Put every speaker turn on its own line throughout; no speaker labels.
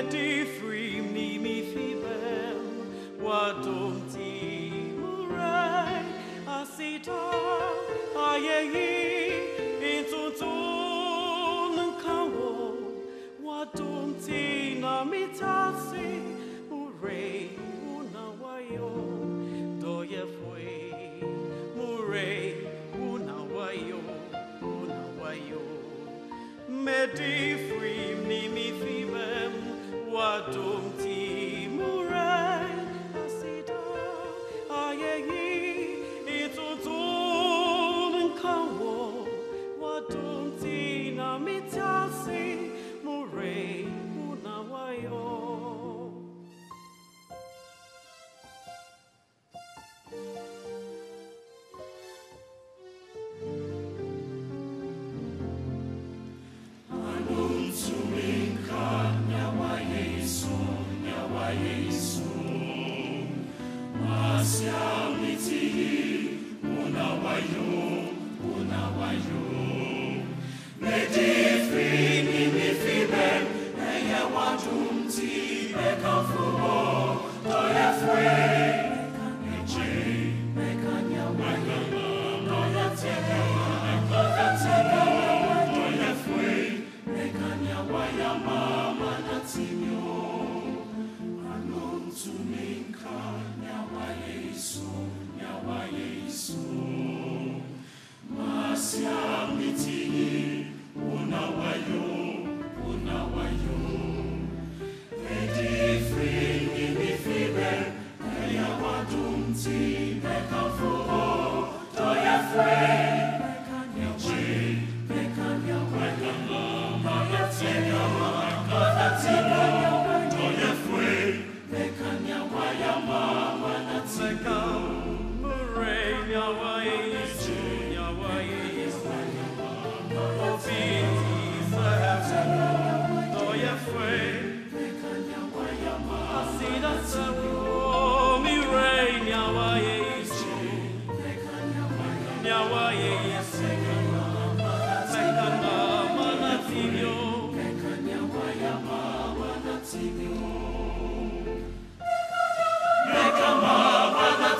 Betty free Mimi fibem Wadum ti murei Asita ayei Intuntun nkawo Wadum ti namita wa sou, minha alma é.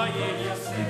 Asida